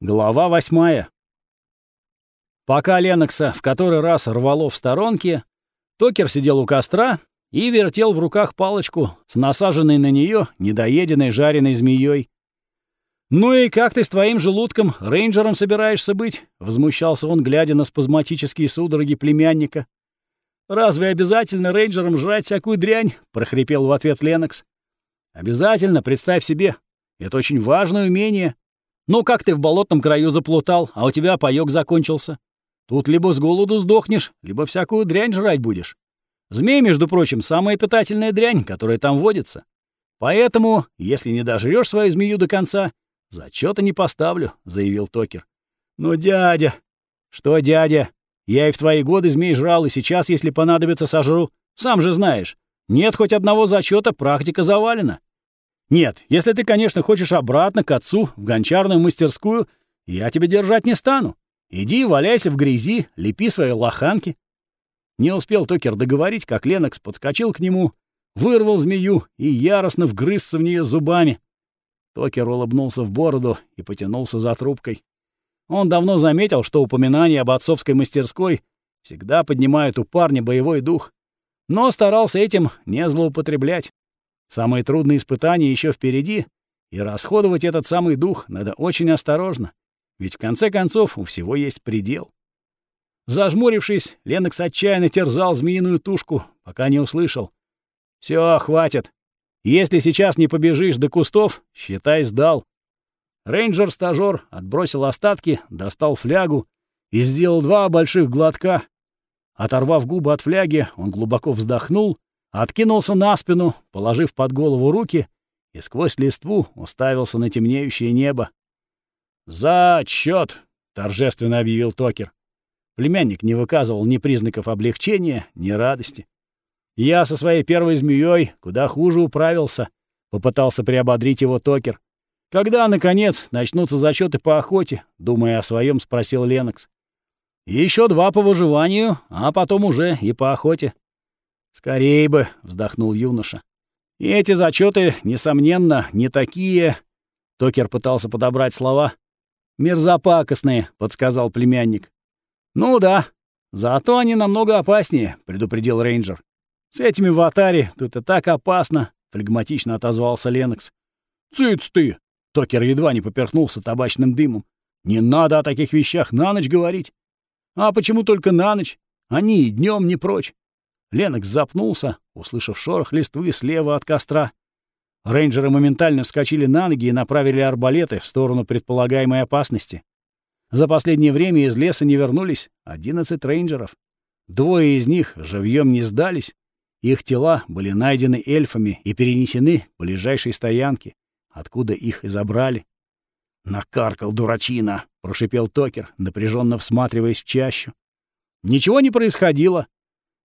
Глава восьмая. Пока Ленокса в который раз рвало в сторонке, Токер сидел у костра и вертел в руках палочку с насаженной на нее недоеденной жареной змеей. «Ну и как ты с твоим желудком рейнджером собираешься быть?» — возмущался он, глядя на спазматические судороги племянника. «Разве обязательно рейнджерам жрать всякую дрянь?» — прохрипел в ответ Ленокс. «Обязательно, представь себе. Это очень важное умение. Ну, как ты в болотном краю заплутал, а у тебя паёк закончился? Тут либо с голоду сдохнешь, либо всякую дрянь жрать будешь. Змей, между прочим, самая питательная дрянь, которая там водится. Поэтому, если не дожрёшь свою змею до конца, зачёта не поставлю», — заявил Токер. «Ну, дядя...» «Что, дядя? Я и в твои годы змей жрал, и сейчас, если понадобится, сожру. Сам же знаешь, нет хоть одного зачёта, практика завалена. Нет, если ты, конечно, хочешь обратно к отцу, в гончарную мастерскую, я тебя держать не стану. Иди, валяйся в грязи, лепи свои лоханки. Не успел Токер договорить, как Ленокс подскочил к нему, вырвал змею и яростно вгрызся в нее зубами. Токер улыбнулся в бороду и потянулся за трубкой. Он давно заметил, что упоминание об отцовской мастерской всегда поднимает у парня боевой дух, но старался этим не злоупотреблять. Самые трудные испытания еще впереди, и расходовать этот самый дух надо очень осторожно, ведь в конце концов у всего есть предел. Зажмурившись, Ленокс отчаянно терзал змеиную тушку, пока не услышал. Все, хватит. Если сейчас не побежишь до кустов, считай, сдал». Рейнджер-стажёр отбросил остатки, достал флягу и сделал два больших глотка. Оторвав губы от фляги, он глубоко вздохнул Откинулся на спину, положив под голову руки, и сквозь листву уставился на темнеющее небо. «За отчет! торжественно объявил Токер. Племянник не выказывал ни признаков облегчения, ни радости. «Я со своей первой змеей куда хуже управился», — попытался приободрить его Токер. «Когда, наконец, начнутся зачеты по охоте?» — думая о своем, спросил Ленокс. Еще два по выживанию, а потом уже и по охоте. «Скорей бы», — вздохнул юноша. «И эти зачеты, несомненно, не такие...» Токер пытался подобрать слова. «Мерзопакостные», — подсказал племянник. «Ну да, зато они намного опаснее», — предупредил рейнджер. «С этими в Атаре тут и так опасно», — флегматично отозвался Ленокс. «Цыц ты!» — Токер едва не поперхнулся табачным дымом. «Не надо о таких вещах на ночь говорить». «А почему только на ночь? Они и днем не прочь. Ленокс запнулся, услышав шорох листвы слева от костра. Рейнджеры моментально вскочили на ноги и направили арбалеты в сторону предполагаемой опасности. За последнее время из леса не вернулись 11 рейнджеров. Двое из них живьем не сдались. Их тела были найдены эльфами и перенесены к ближайшей стоянке, откуда их и забрали. «Накаркал дурачина!» — прошипел Токер, напряженно всматриваясь в чащу. Ничего не происходило.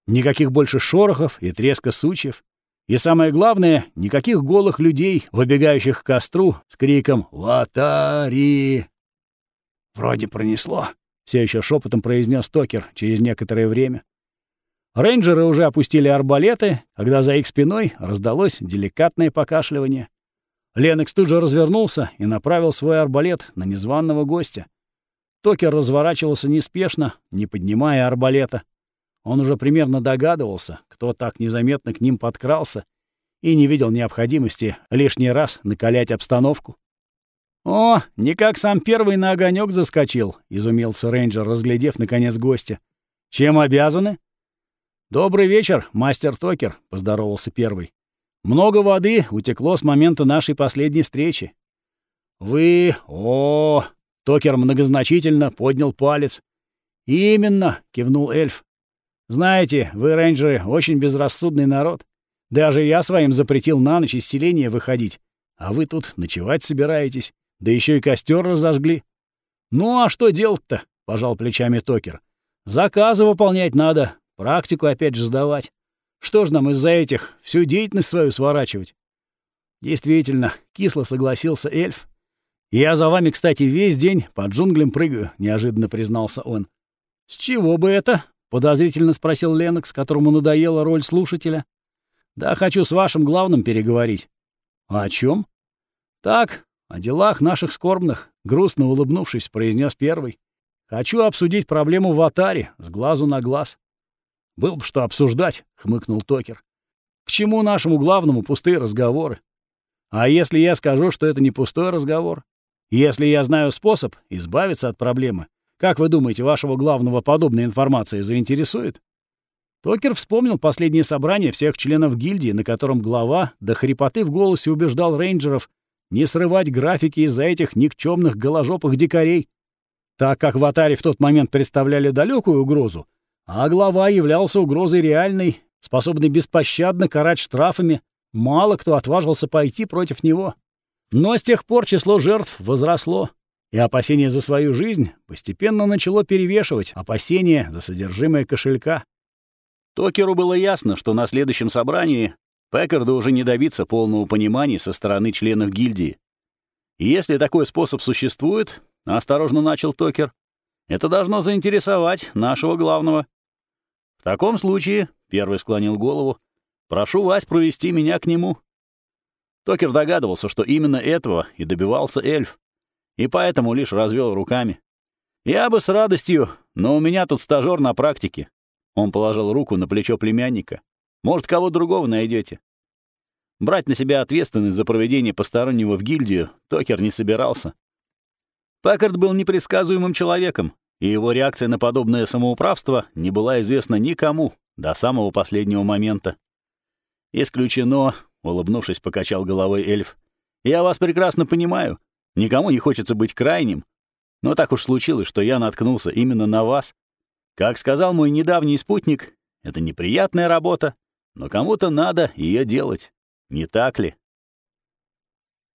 Никаких больше шорохов и треска сучьев. И самое главное, никаких голых людей, выбегающих к костру с криком «Латари!». «Вроде пронесло», — все еще шепотом произнес Токер через некоторое время. Рейнджеры уже опустили арбалеты, когда за их спиной раздалось деликатное покашливание. Ленокс тут же развернулся и направил свой арбалет на незваного гостя. Токер разворачивался неспешно, не поднимая арбалета. Он уже примерно догадывался, кто так незаметно к ним подкрался, и не видел необходимости лишний раз накалять обстановку. «О, не как сам первый на огонек заскочил», — изумился рейнджер, разглядев, наконец, гостя. «Чем обязаны?» «Добрый вечер, мастер Токер», — поздоровался первый. «Много воды утекло с момента нашей последней встречи». «Вы... О...» — Токер многозначительно поднял палец. «Именно», — кивнул эльф. Знаете, вы, рейнджеры, очень безрассудный народ. Даже я своим запретил на ночь из селения выходить. А вы тут ночевать собираетесь. Да еще и костер разожгли. Ну а что делать-то? Пожал плечами Токер. Заказы выполнять надо. Практику опять же сдавать. Что ж нам из-за этих всю деятельность свою сворачивать? Действительно, кисло согласился эльф. Я за вами, кстати, весь день по джунглям прыгаю, неожиданно признался он. С чего бы это? Подозрительно спросил Ленокс, которому надоела роль слушателя. Да хочу с вашим главным переговорить. А о чем? Так, о делах наших скорбных, грустно улыбнувшись, произнес первый. «Хочу обсудить проблему в Атаре, с глазу на глаз». «Был бы что обсуждать», — хмыкнул Токер. «К чему нашему главному пустые разговоры? А если я скажу, что это не пустой разговор? Если я знаю способ избавиться от проблемы, как вы думаете, вашего главного подобная информация заинтересует?» Токер вспомнил последнее собрание всех членов гильдии, на котором глава до хрипоты в голосе убеждал рейнджеров не срывать графики из-за этих никчемных голожопых дикарей. Так как в Атаре в тот момент представляли далекую угрозу, а глава являлся угрозой реальной, способной беспощадно карать штрафами, мало кто отважился пойти против него. Но с тех пор число жертв возросло, и опасение за свою жизнь постепенно начало перевешивать опасение за содержимое кошелька. Токеру было ясно, что на следующем собрании Пекарду уже не добиться полного понимания со стороны членов гильдии. И если такой способ существует, осторожно начал Токер, это должно заинтересовать нашего главного. В таком случае, первый склонил голову, прошу вас провести меня к нему. Токер догадывался, что именно этого и добивался эльф, и поэтому лишь развел руками. «Я бы с радостью, но у меня тут стажёр на практике. Он положил руку на плечо племянника. «Может, кого другого найдете. Брать на себя ответственность за проведение постороннего в гильдию Токер не собирался. Паккард был непредсказуемым человеком, и его реакция на подобное самоуправство не была известна никому до самого последнего момента. «Исключено», — улыбнувшись, покачал головой эльф. «Я вас прекрасно понимаю. Никому не хочется быть крайним. Но так уж случилось, что я наткнулся именно на вас. Как сказал мой недавний спутник, это неприятная работа, но кому-то надо ее делать. Не так ли?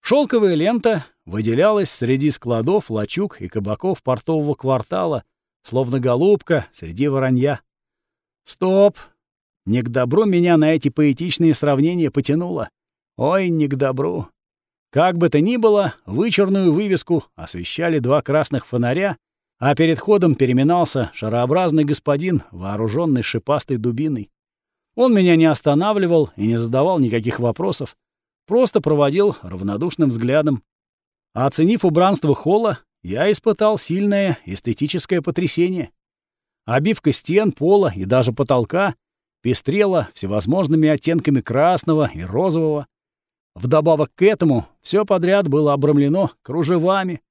Шелковая лента выделялась среди складов, лачуг и кабаков портового квартала, словно голубка среди воронья. Стоп! Не к добру меня на эти поэтичные сравнения потянуло. Ой, не к добру. Как бы то ни было, вычурную вывеску освещали два красных фонаря, а перед ходом переминался шарообразный господин, вооруженный шипастой дубиной. Он меня не останавливал и не задавал никаких вопросов, просто проводил равнодушным взглядом. Оценив убранство холла, я испытал сильное эстетическое потрясение. Обивка стен, пола и даже потолка пестрела всевозможными оттенками красного и розового. Вдобавок к этому все подряд было обрамлено кружевами,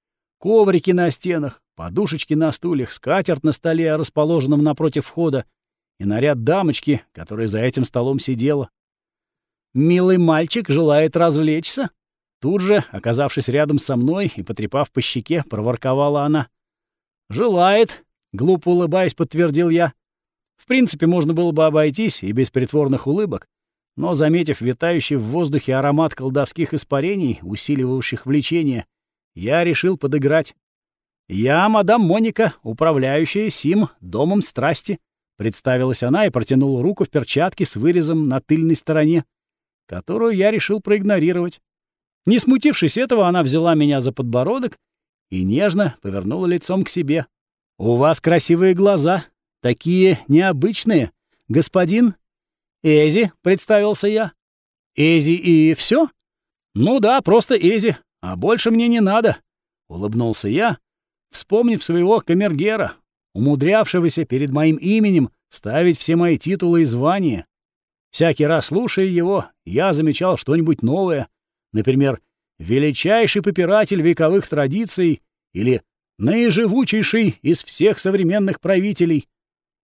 коврики на стенах, подушечки на стульях, скатерть на столе, расположенном напротив входа, и наряд дамочки, которая за этим столом сидела. «Милый мальчик желает развлечься?» Тут же, оказавшись рядом со мной и потрепав по щеке, проворковала она. «Желает», — глупо улыбаясь, подтвердил я. В принципе, можно было бы обойтись и без притворных улыбок, но, заметив витающий в воздухе аромат колдовских испарений, усиливающих влечение, я решил подыграть. «Я мадам Моника, управляющая сим домом страсти», — представилась она и протянула руку в перчатке с вырезом на тыльной стороне, которую я решил проигнорировать. Не смутившись этого, она взяла меня за подбородок и нежно повернула лицом к себе. «У вас красивые глаза, такие необычные, господин». «Эзи», — представился я. «Эзи и все? «Ну да, просто Эзи, а больше мне не надо», — улыбнулся я, вспомнив своего камергера, умудрявшегося перед моим именем ставить все мои титулы и звания. Всякий раз слушая его, я замечал что-нибудь новое, например, «величайший попиратель вековых традиций» или «наиживучейший из всех современных правителей».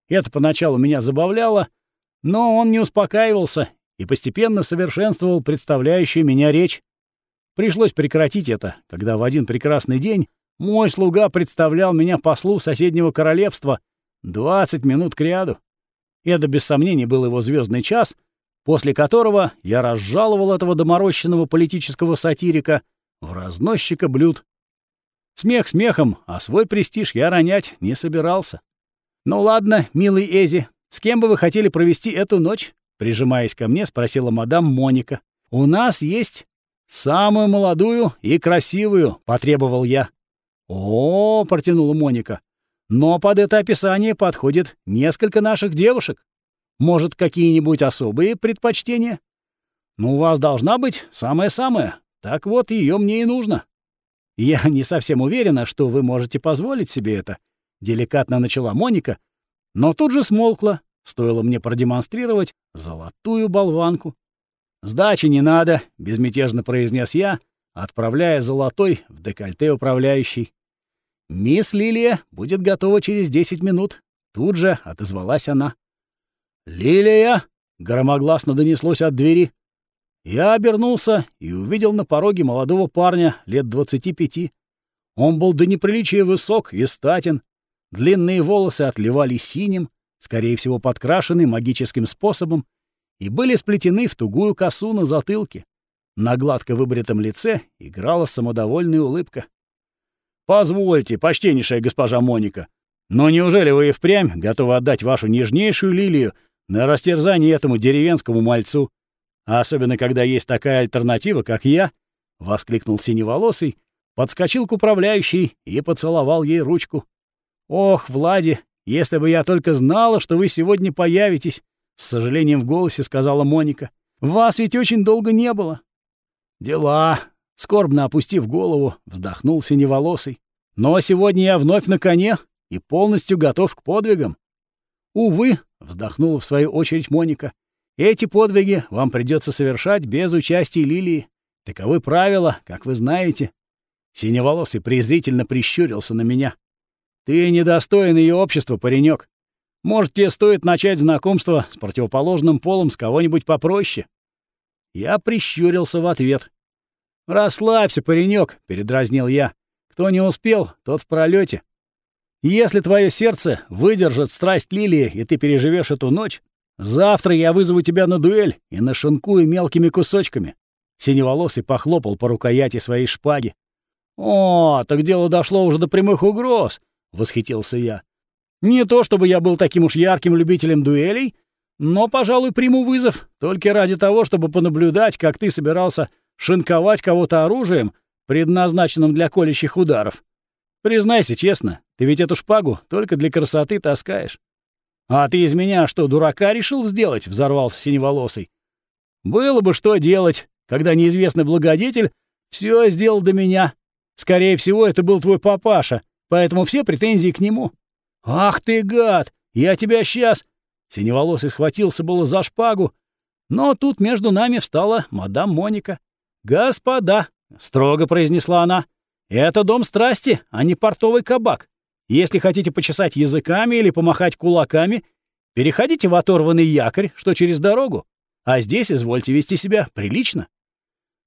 Это поначалу меня забавляло, но он не успокаивался и постепенно совершенствовал представляющую меня речь. Пришлось прекратить это, когда в один прекрасный день мой слуга представлял меня послу соседнего королевства 20 минут кряду. Это, без сомнений, был его звездный час, после которого я разжаловал этого доморощенного политического сатирика в разносчика блюд. Смех смехом, а свой престиж я ронять не собирался. «Ну ладно, милый Эзи, с кем бы вы хотели провести эту ночь?» Прижимаясь ко мне, спросила мадам Моника. «У нас есть самую молодую и красивую», — потребовал я. «О, — протянула Моника, — но под это описание подходит несколько наших девушек. Может, какие-нибудь особые предпочтения? Ну, у вас должна быть самая-самая. Так вот, ее мне и нужно». Я не совсем уверена, что вы можете позволить себе это, деликатно начала Моника, но тут же смолкла, стоило мне продемонстрировать золотую болванку. «Сдачи не надо», — безмятежно произнес я, отправляя золотой в декольте управляющий. «Мисс Лилия будет готова через десять минут», — тут же отозвалась она. «Лилия!» — громогласно донеслось от двери. Я обернулся и увидел на пороге молодого парня лет двадцати пяти. Он был до неприличия высок и статен. Длинные волосы отливали синим, скорее всего, подкрашены магическим способом, и были сплетены в тугую косу на затылке. На гладко выбритом лице играла самодовольная улыбка. «Позвольте, почтеннейшая госпожа Моника, но неужели вы и впрямь готовы отдать вашу нежнейшую лилию на растерзание этому деревенскому мальцу? А особенно, когда есть такая альтернатива, как я?» — воскликнул синеволосый, подскочил к управляющей и поцеловал ей ручку. «Ох, Влади, если бы я только знала, что вы сегодня появитесь!» — с сожалением в голосе сказала Моника. «Вас ведь очень долго не было». «Дела!» — скорбно опустив голову, вздохнул синеволосый. «Но сегодня я вновь на коне и полностью готов к подвигам». «Увы», — вздохнула в свою очередь Моника, «эти подвиги вам придется совершать без участия Лилии. Таковы правила, как вы знаете». Синеволосый презрительно прищурился на меня. «Ты недостоин ее общества, паренек. Может, тебе стоит начать знакомство с противоположным полом с кого-нибудь попроще?» Я прищурился в ответ. «Расслабься, паренек, передразнил я. «Кто не успел, тот в пролете. Если твое сердце выдержит страсть лилии, и ты переживешь эту ночь, завтра я вызову тебя на дуэль и нашинкую мелкими кусочками». Синеволосый похлопал по рукояти своей шпаги. «О, так дело дошло уже до прямых угроз», — восхитился я. Не то чтобы я был таким уж ярким любителем дуэлей, но, пожалуй, приму вызов только ради того, чтобы понаблюдать, как ты собирался шинковать кого-то оружием, предназначенным для колющих ударов. Признайся честно, ты ведь эту шпагу только для красоты таскаешь. А ты из меня что, дурака решил сделать? Взорвался синеволосый. Было бы что делать, когда неизвестный благодетель все сделал до меня. Скорее всего, это был твой папаша, поэтому все претензии к нему. «Ах ты, гад! Я тебя сейчас...» Синеволосый схватился было за шпагу, но тут между нами встала мадам Моника. «Господа!» — строго произнесла она. «Это дом страсти, а не портовый кабак. Если хотите почесать языками или помахать кулаками, переходите в оторванный якорь, что через дорогу, а здесь извольте вести себя прилично».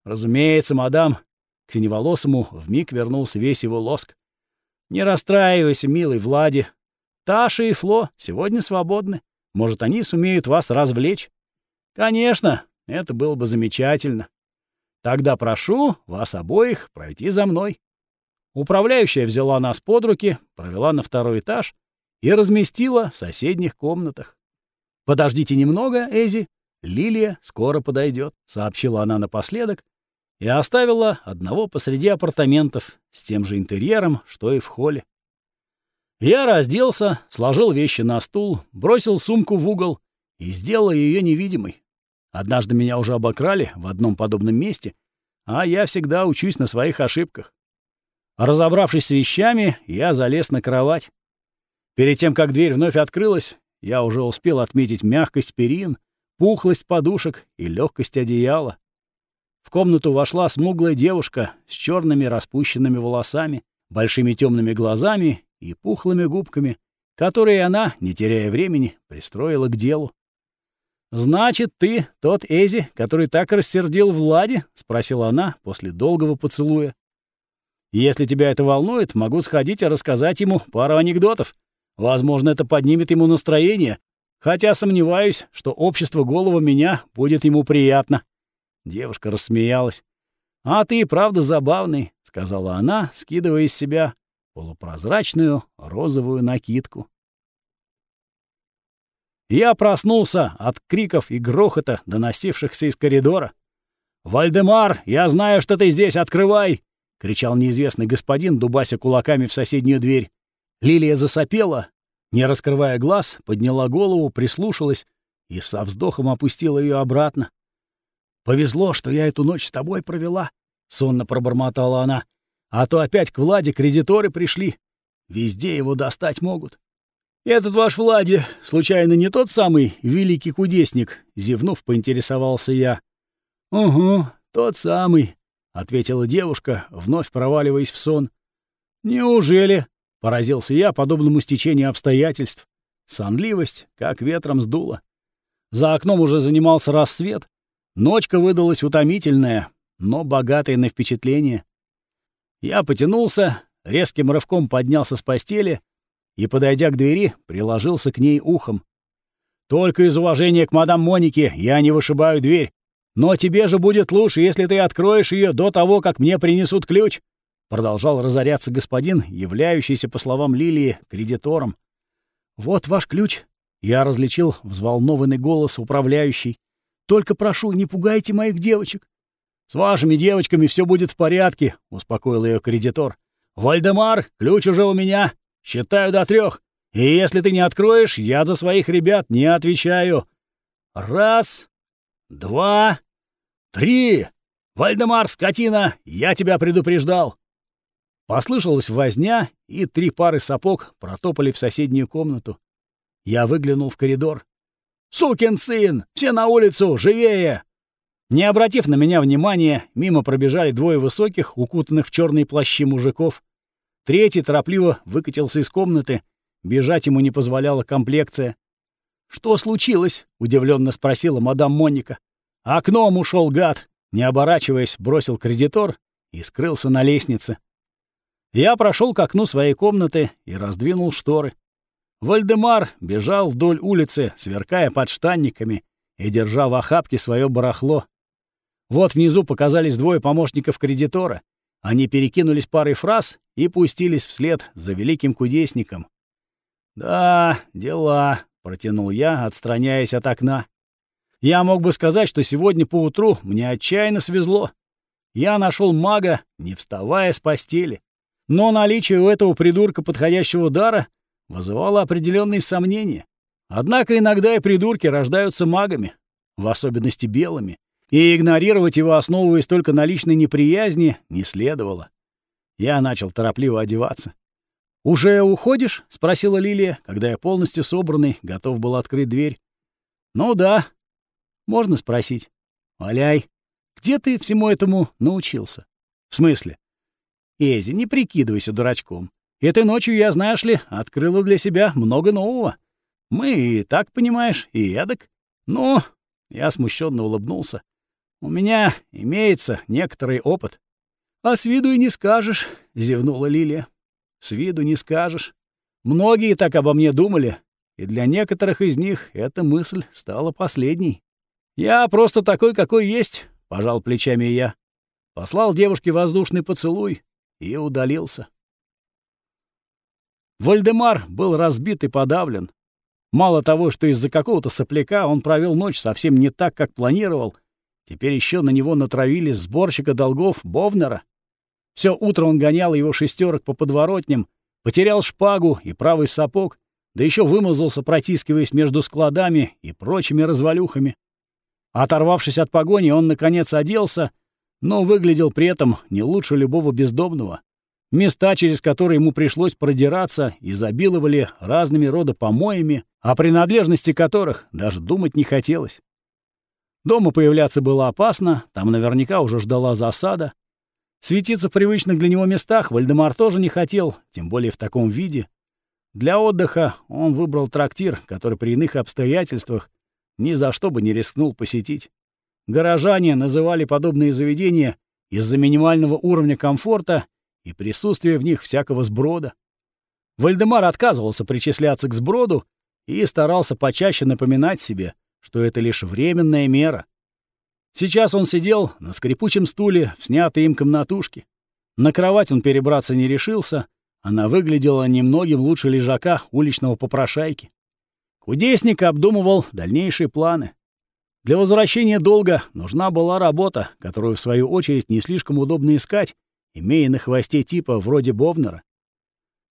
Разумеется, мадам. К синеволосому вмиг вернулся весь его лоск. «Не расстраивайся, милый Влади. Таша и Фло сегодня свободны. Может, они сумеют вас развлечь? Конечно, это было бы замечательно. Тогда прошу вас обоих пройти за мной. Управляющая взяла нас под руки, провела на второй этаж и разместила в соседних комнатах. «Подождите немного, Эзи, Лилия скоро подойдет», — сообщила она напоследок и оставила одного посреди апартаментов с тем же интерьером, что и в холле. Я разделся, сложил вещи на стул, бросил сумку в угол и сделал ее невидимой. Однажды меня уже обокрали в одном подобном месте, а я всегда учусь на своих ошибках. Разобравшись с вещами, я залез на кровать. Перед тем, как дверь вновь открылась, я уже успел отметить мягкость перин, пухлость подушек и легкость одеяла. В комнату вошла смуглая девушка с черными распущенными волосами, большими темными глазами и пухлыми губками, которые она, не теряя времени, пристроила к делу. «Значит, ты тот Эзи, который так рассердил Влади?» — спросила она после долгого поцелуя. «Если тебя это волнует, могу сходить и рассказать ему пару анекдотов. Возможно, это поднимет ему настроение, хотя сомневаюсь, что общество голого меня будет ему приятно». Девушка рассмеялась. «А ты и правда забавный», — сказала она, скидывая из себя полупрозрачную розовую накидку. Я проснулся от криков и грохота, доносившихся из коридора. «Вальдемар, я знаю, что ты здесь, открывай!» — кричал неизвестный господин, дубася кулаками в соседнюю дверь. Лилия засопела, не раскрывая глаз, подняла голову, прислушалась и со вздохом опустила ее обратно. «Повезло, что я эту ночь с тобой провела», — сонно пробормотала она. А то опять к Владе кредиторы пришли. Везде его достать могут. «Этот ваш Влади, случайно не тот самый великий кудесник?» — зевнув, поинтересовался я. «Угу, тот самый», — ответила девушка, вновь проваливаясь в сон. «Неужели?» — поразился я подобному стечению обстоятельств. Сонливость как ветром сдуло. За окном уже занимался рассвет. Ночка выдалась утомительная, но богатая на впечатление. Я потянулся, резким рывком поднялся с постели и, подойдя к двери, приложился к ней ухом. «Только из уважения к мадам Монике я не вышибаю дверь. Но тебе же будет лучше, если ты откроешь ее до того, как мне принесут ключ», продолжал разоряться господин, являющийся, по словам Лилии, кредитором. «Вот ваш ключ», — я различил взволнованный голос управляющей. «Только прошу, не пугайте моих девочек». «С вашими девочками все будет в порядке», — успокоил ее кредитор. «Вальдемар, ключ уже у меня. Считаю до трех. И если ты не откроешь, я за своих ребят не отвечаю. Раз, два, три. Вальдемар, скотина, я тебя предупреждал. Послышалась возня, и три пары сапог протопали в соседнюю комнату. Я выглянул в коридор. «Сукин сын! Все на улицу! Живее!» Не обратив на меня внимания, мимо пробежали двое высоких, укутанных в черные плащи мужиков. Третий торопливо выкатился из комнаты. Бежать ему не позволяла комплекция. «Что случилось?» — удивленно спросила мадам Моника. «Окном ушел гад!» — не оборачиваясь, бросил кредитор и скрылся на лестнице. Я прошел к окну своей комнаты и раздвинул шторы. Вальдемар бежал вдоль улицы, сверкая подштанниками и держа в охапке свое барахло. Вот внизу показались двое помощников кредитора. Они перекинулись парой фраз и пустились вслед за великим кудесником. «Да, дела», — протянул я, отстраняясь от окна. «Я мог бы сказать, что сегодня поутру мне отчаянно свезло. Я нашел мага, не вставая с постели. Но наличие у этого придурка подходящего дара вызывало определенные сомнения. Однако иногда и придурки рождаются магами, в особенности белыми, и игнорировать его, основываясь только на личной неприязни, не следовало. Я начал торопливо одеваться. «Уже уходишь?» — спросила Лилия, когда я полностью собранный, готов был открыть дверь. «Ну да. Можно спросить?» «Валяй, где ты всему этому научился?» «В смысле?» Эзи, не прикидывайся дурачком. Этой ночью я, знаешь ли, открыла для себя много нового. Мы и так, понимаешь, и эдак. Ну, я смущенно улыбнулся. У меня имеется некоторый опыт. А с виду и не скажешь, зевнула Лилия. С виду не скажешь. Многие так обо мне думали, и для некоторых из них эта мысль стала последней. Я просто такой, какой есть, пожал плечами я. Послал девушке воздушный поцелуй, и удалился. Вальдемар был разбит и подавлен. Мало того, что из-за какого-то сопляка он провел ночь совсем не так, как планировал, теперь еще на него натравили сборщика долгов Бовнера. Все утро он гонял его шестерок по подворотням, потерял шпагу и правый сапог, да еще вымазался, протискиваясь между складами и прочими развалюхами. Оторвавшись от погони, он, наконец, оделся — но выглядел при этом не лучше любого бездомного. Места, через которые ему пришлось продираться, изобиловали разными рода помоями, о принадлежности которых даже думать не хотелось. Дома появляться было опасно, там наверняка уже ждала засада. Светиться в привычных для него местах Вальдемар тоже не хотел, тем более в таком виде. Для отдыха он выбрал трактир, который при иных обстоятельствах ни за что бы не рискнул посетить. Горожане называли подобные заведения из-за минимального уровня комфорта и присутствия в них всякого сброда. Вальдемар отказывался причисляться к сброду и старался почаще напоминать себе, что это лишь временная мера. Сейчас он сидел на скрипучем стуле в снятой им комнатушке. На кровать он перебраться не решился, она выглядела немногим лучше лежака уличного попрошайки. Кудесник обдумывал дальнейшие планы. Для возвращения долга нужна была работа, которую, в свою очередь, не слишком удобно искать, имея на хвосте типа вроде Бовнера.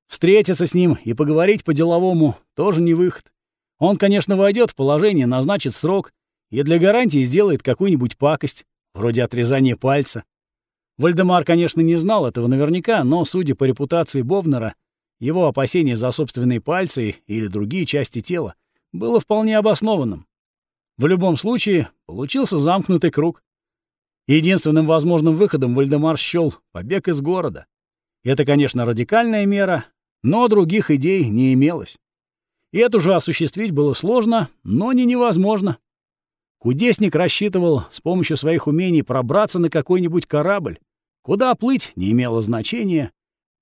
Встретиться с ним и поговорить по-деловому тоже не выход. Он, конечно, войдет в положение, назначит срок и для гарантии сделает какую-нибудь пакость, вроде отрезания пальца. Вальдемар, конечно, не знал этого наверняка, но, судя по репутации Бовнера, его опасение за собственные пальцы или другие части тела было вполне обоснованным. В любом случае, получился замкнутый круг. Единственным возможным выходом Вальдемар счёл побег из города. Это, конечно, радикальная мера, но других идей не имелось. И эту же осуществить было сложно, но не невозможно. Кудесник рассчитывал с помощью своих умений пробраться на какой-нибудь корабль. Куда плыть не имело значения.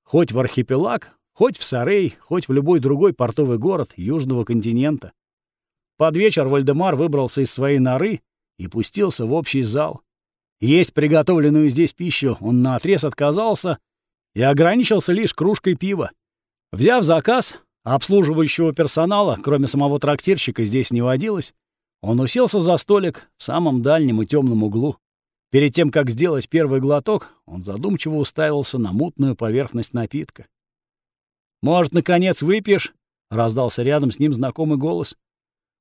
Хоть в архипелаг, хоть в Сарей, хоть в любой другой портовый город Южного континента. Под вечер Вальдемар выбрался из своей норы и пустился в общий зал. Есть приготовленную здесь пищу он наотрез отказался и ограничился лишь кружкой пива. Взяв заказ, обслуживающего персонала, кроме самого трактирщика, здесь не водилось, он уселся за столик в самом дальнем и темном углу. Перед тем, как сделать первый глоток, он задумчиво уставился на мутную поверхность напитка. «Может, наконец выпьешь?» — раздался рядом с ним знакомый голос.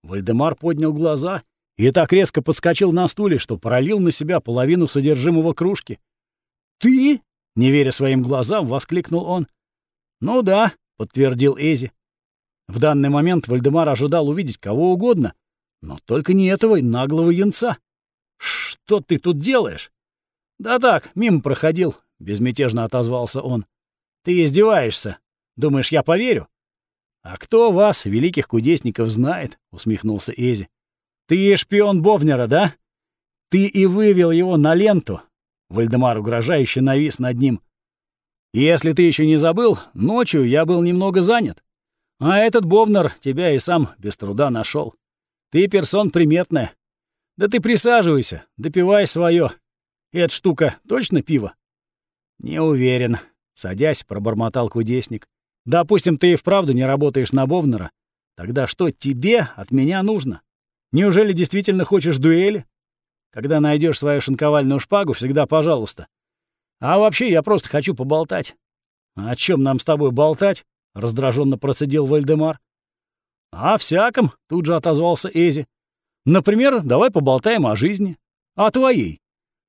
Вальдемар поднял глаза и так резко подскочил на стуле, что пролил на себя половину содержимого кружки. «Ты?» — не веря своим глазам, воскликнул он. «Ну да», — подтвердил Эзи. В данный момент Вальдемар ожидал увидеть кого угодно, но только не этого наглого янца. «Что ты тут делаешь?» «Да так, мимо проходил», — безмятежно отозвался он. «Ты издеваешься. Думаешь, я поверю?» «А кто вас, великих кудесников, знает?» — усмехнулся Эзи. «Ты шпион Бовнера, да? Ты и вывел его на ленту». Вальдемар угрожающе навис над ним. «Если ты еще не забыл, ночью я был немного занят. А этот Бовнер тебя и сам без труда нашел. Ты персон приметная. Да ты присаживайся, допивай свое. Эта штука точно пиво? Не уверен. Садясь, пробормотал кудесник. Допустим, ты и вправду не работаешь на Бовнера. Тогда что тебе от меня нужно? Неужели действительно хочешь дуэли? Когда найдешь свою шинковальную шпагу, всегда пожалуйста. А вообще я просто хочу поболтать. О чем нам с тобой болтать? раздраженно процедил Вальдемар. «О всяком», — тут же отозвался Эзи. «Например, давай поболтаем о жизни. О твоей.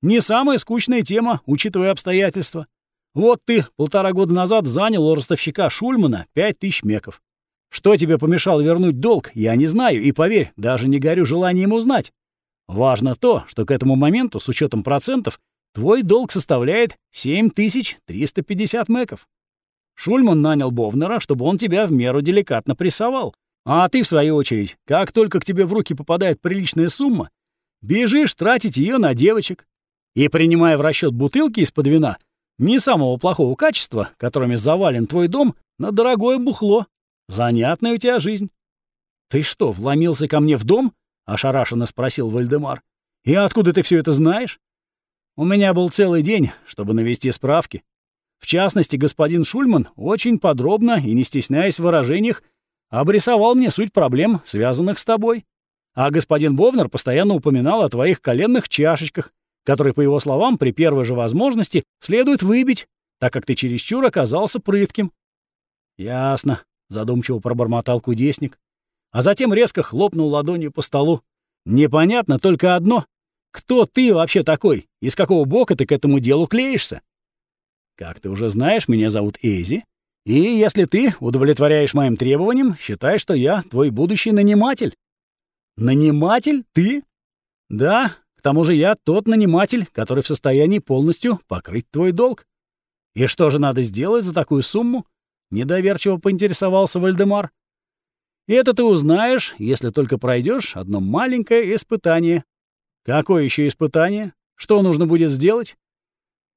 Не самая скучная тема, учитывая обстоятельства. Вот ты полтора года назад занял у ростовщика Шульмана пять тысяч меков. Что тебе помешало вернуть долг, я не знаю, и поверь, даже не горю желанием узнать. Важно то, что к этому моменту, с учетом процентов, твой долг составляет 7350 меков. Шульман нанял Бовнера, чтобы он тебя в меру деликатно прессовал. А ты, в свою очередь, как только к тебе в руки попадает приличная сумма, бежишь тратить ее на девочек. И, принимая в расчет бутылки из-под вина, не самого плохого качества, которыми завален твой дом, на дорогое бухло. Занятная у тебя жизнь. «Ты что, вломился ко мне в дом?» — ошарашенно спросил Вальдемар. «И откуда ты все это знаешь?» «У меня был целый день, чтобы навести справки. В частности, господин Шульман очень подробно и не стесняясь в выражениях обрисовал мне суть проблем, связанных с тобой. А господин Бовнер постоянно упоминал о твоих коленных чашечках, которые, по его словам, при первой же возможности следует выбить, так как ты чересчур оказался прытким. «Ясно», — задумчиво пробормотал кудесник, а затем резко хлопнул ладонью по столу. «Непонятно только одно. Кто ты вообще такой? И с какого бока ты к этому делу клеишься?» «Как ты уже знаешь, меня зовут Эйзи, и если ты удовлетворяешь моим требованиям, считай, что я твой будущий наниматель. Наниматель? Ты? Да, к тому же я тот наниматель, который в состоянии полностью покрыть твой долг. И что же надо сделать за такую сумму? Недоверчиво поинтересовался Вальдемар. И это ты узнаешь, если только пройдешь одно маленькое испытание. Какое еще испытание? Что нужно будет сделать?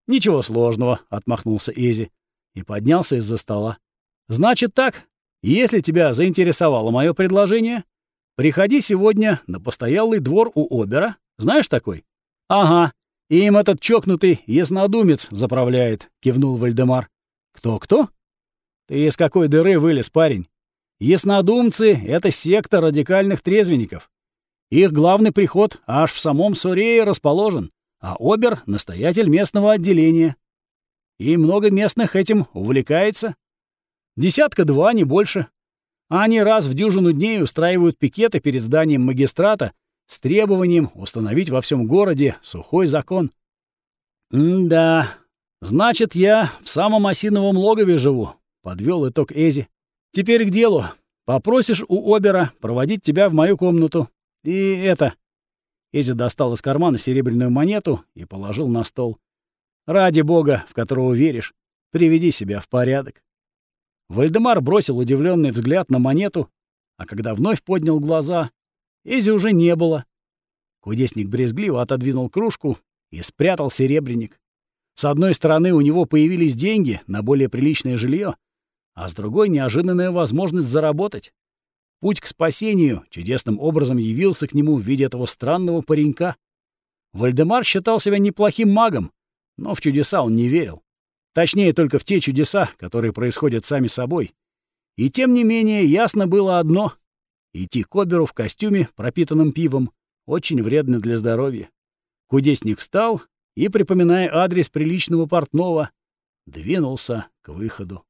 Ничего сложного, отмахнулся Эзи и поднялся из-за стола. «Значит так, если тебя заинтересовало мое предложение, приходи сегодня на постоялый двор у Обера. Знаешь такой?» «Ага, им этот чокнутый яснодумец заправляет», — кивнул Вальдемар. «Кто-кто?» «Ты из какой дыры вылез, парень? Яснодумцы — это секта радикальных трезвенников. Их главный приход аж в самом Сурее расположен, а Обер — настоятель местного отделения. И много местных этим увлекается. Десятка-два, не больше. Они раз в дюжину дней устраивают пикеты перед зданием магистрата с требованием установить во всем городе сухой закон. «М-да. Значит, я в самом осиновом логове живу», — подвел итог Эзи. «Теперь к делу. Попросишь у Обера проводить тебя в мою комнату. И это...» Эзи достал из кармана серебряную монету и положил на стол. «Ради бога, в которого веришь, приведи себя в порядок». Вальдемар бросил удивленный взгляд на монету, а когда вновь поднял глаза, Эзи уже не было. Кудесник брезгливо отодвинул кружку и спрятал серебряник. С одной стороны, у него появились деньги на более приличное жилье, а с другой — неожиданная возможность заработать. Путь к спасению чудесным образом явился к нему в виде этого странного паренька. Вальдемар считал себя неплохим магом, но в чудеса он не верил. Точнее, только в те чудеса, которые происходят сами собой. И тем не менее, ясно было одно — идти к Оберу в костюме, пропитанном пивом, очень вредно для здоровья. Кудесник встал и, припоминая адрес приличного портного, двинулся к выходу.